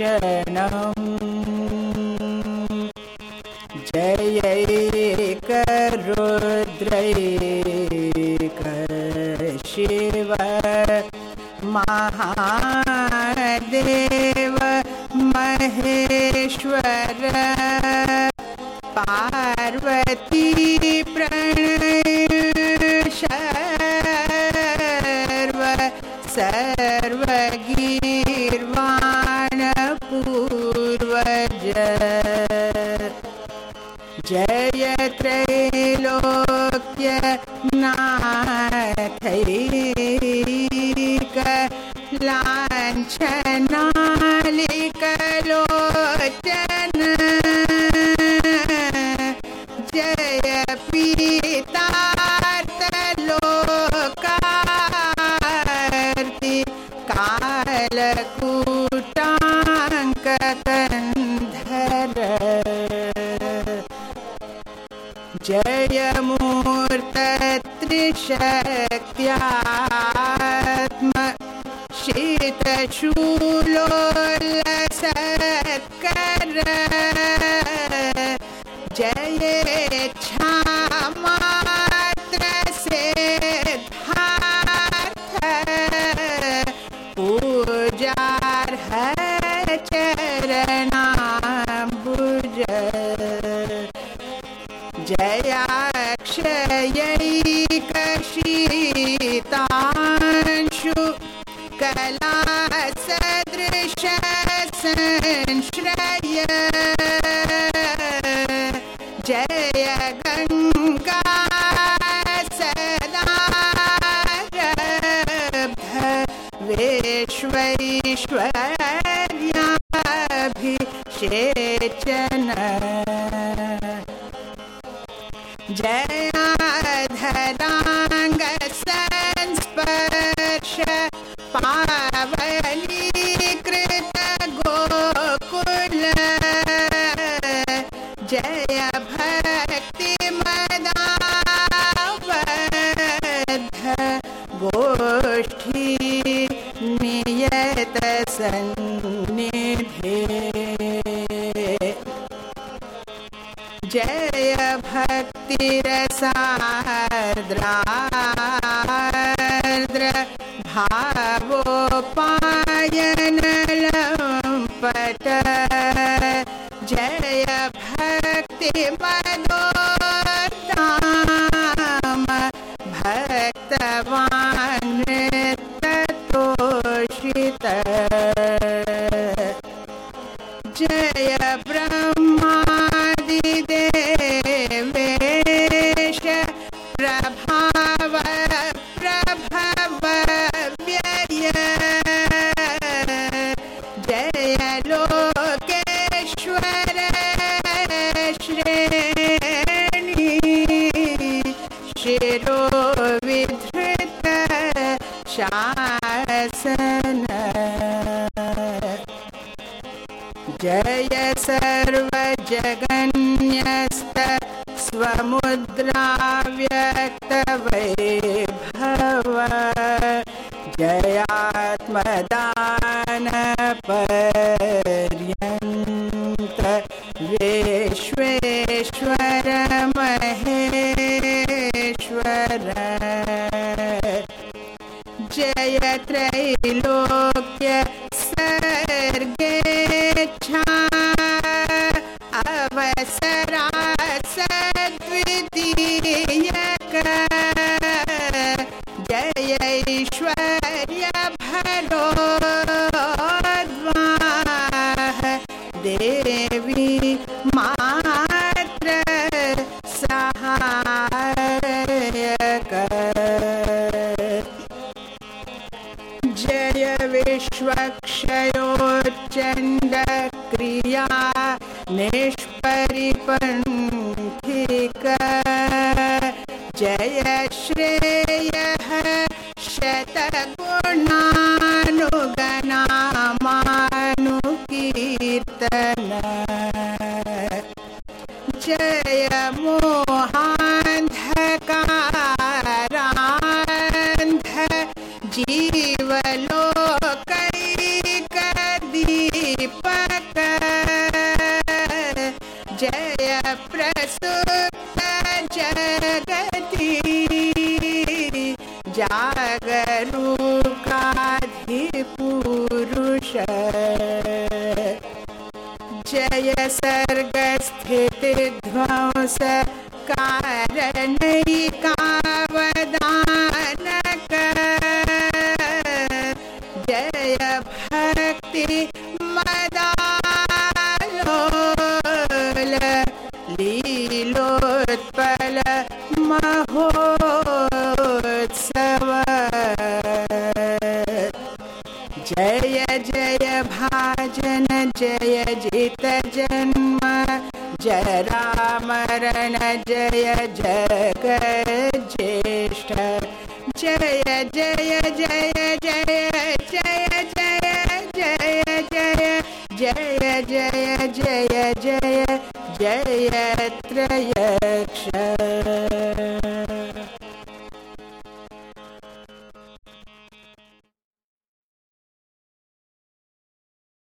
क्षणम्। जयैकरुद्रैक शिव महादेव महेश्वर। पार्वती सर्वगीर्वाण जयमूर्तत्रिशक्त्यात्म शीतशूलोल्लसत्कर जयाक्षयैकशीतांशु कलासदृश संश्रय जय गङ्गा सदारब्ध विश्वैश्वर्याभिषेचन जयाधराङ्गसंस्पर्श पावलीकृत गोकुल जय भक्तिमदाबद्ध गोष्ठी नियत सन्निधे जय भक्तिरसार्द्रार्द्र भावोपायनलम्पट जय भक्तिमनोत्ताम भक्तवान् स्वमुद्राव्यक्तवैभव जयात्मदानपर्यन्त विश्वेश्वर विश्वक्षयोच्चण्ड क्रिया निष्परिपन्थिक। जय श्रेयः शतगुणानुगणामानुकीर्तन। जय मोहान्धकारान्ध। जी जागरूकाधिपुरुष जय सर्गस्थितिध्वंस कारणैकावदानक जय भक्ति लीलोत्पल महोत्सव जय जग ज्येष्ठ जय जय जय जय जय जय जय जय जय जय जय जय जय त्रयक्ष